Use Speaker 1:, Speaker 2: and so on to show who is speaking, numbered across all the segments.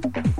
Speaker 1: Thank you.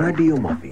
Speaker 1: Radiomafia.